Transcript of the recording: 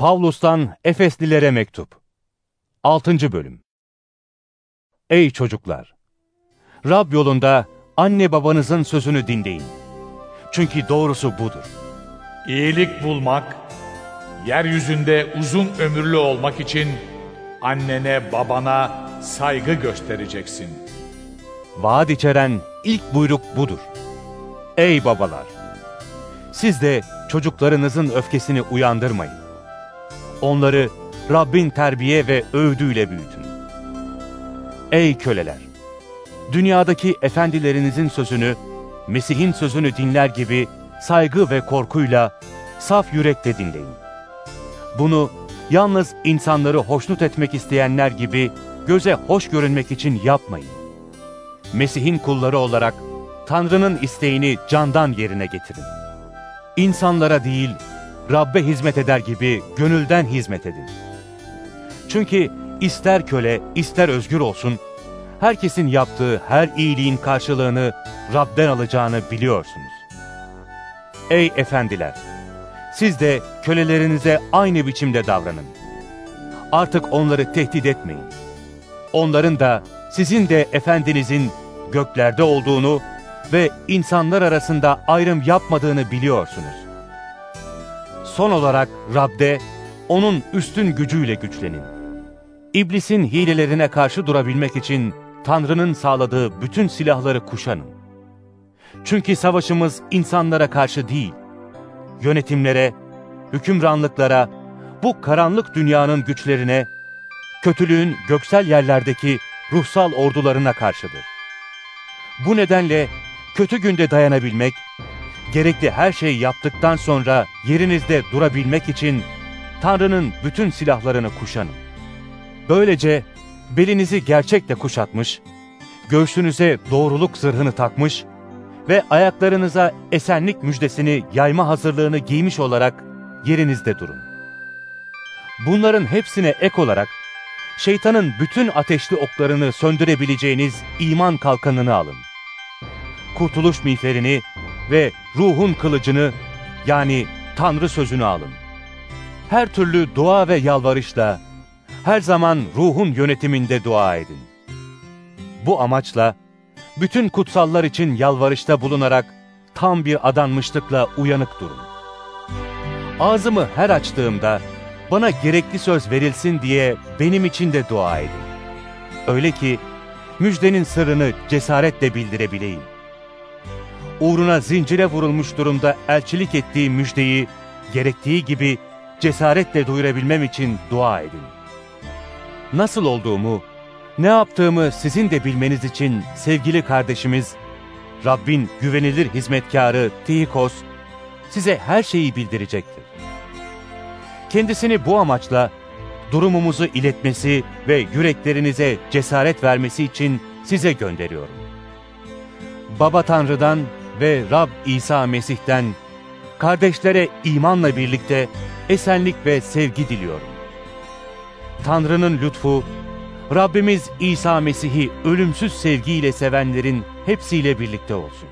Pavlus'tan Efeslilere mektup. 6. bölüm. Ey çocuklar! Rab yolunda anne babanızın sözünü dinleyin. Çünkü doğrusu budur. İyilik bulmak, yeryüzünde uzun ömürlü olmak için annene babana saygı göstereceksin. Vaat içeren ilk buyruk budur. Ey babalar! Siz de çocuklarınızın öfkesini uyandırmayın. Onları Rabbin terbiye ve övdüğüyle büyütün. Ey köleler! Dünyadaki efendilerinizin sözünü, Mesih'in sözünü dinler gibi saygı ve korkuyla, saf yürekle dinleyin. Bunu yalnız insanları hoşnut etmek isteyenler gibi göze hoş görünmek için yapmayın. Mesih'in kulları olarak Tanrı'nın isteğini candan yerine getirin. İnsanlara değil, Rabbe hizmet eder gibi gönülden hizmet edin. Çünkü ister köle, ister özgür olsun, herkesin yaptığı her iyiliğin karşılığını Rab'den alacağını biliyorsunuz. Ey efendiler! Siz de kölelerinize aynı biçimde davranın. Artık onları tehdit etmeyin. Onların da sizin de efendinizin göklerde olduğunu ve insanlar arasında ayrım yapmadığını biliyorsunuz. Son olarak Rab'de, onun üstün gücüyle güçlenin. İblisin hilelerine karşı durabilmek için Tanrı'nın sağladığı bütün silahları kuşanın. Çünkü savaşımız insanlara karşı değil, yönetimlere, hükümranlıklara, bu karanlık dünyanın güçlerine, kötülüğün göksel yerlerdeki ruhsal ordularına karşıdır. Bu nedenle kötü günde dayanabilmek, gerekli her şeyi yaptıktan sonra yerinizde durabilmek için Tanrı'nın bütün silahlarını kuşanın. Böylece belinizi gerçekle kuşatmış, göğsünüze doğruluk zırhını takmış ve ayaklarınıza esenlik müjdesini yayma hazırlığını giymiş olarak yerinizde durun. Bunların hepsine ek olarak şeytanın bütün ateşli oklarını söndürebileceğiniz iman kalkanını alın. Kurtuluş miğferini ve ruhun kılıcını yani Tanrı sözünü alın. Her türlü dua ve yalvarışla her zaman ruhun yönetiminde dua edin. Bu amaçla bütün kutsallar için yalvarışta bulunarak tam bir adanmışlıkla uyanık durun. Ağzımı her açtığımda bana gerekli söz verilsin diye benim için de dua edin. Öyle ki müjdenin sırrını cesaretle bildirebileyim. Uğruna zincire vurulmuş durumda elçilik ettiği müjdeyi gerektiği gibi cesaretle duyurabilmem için dua edin. Nasıl olduğumu, ne yaptığımı sizin de bilmeniz için sevgili kardeşimiz, Rabbin güvenilir hizmetkarı Tihikos, size her şeyi bildirecektir. Kendisini bu amaçla durumumuzu iletmesi ve yüreklerinize cesaret vermesi için size gönderiyorum. Baba Tanrı'dan ve Rab İsa Mesih'ten kardeşlere imanla birlikte esenlik ve sevgi diliyorum. Tanrı'nın lütfu, Rabbimiz İsa Mesih'i ölümsüz sevgiyle sevenlerin hepsiyle birlikte olsun.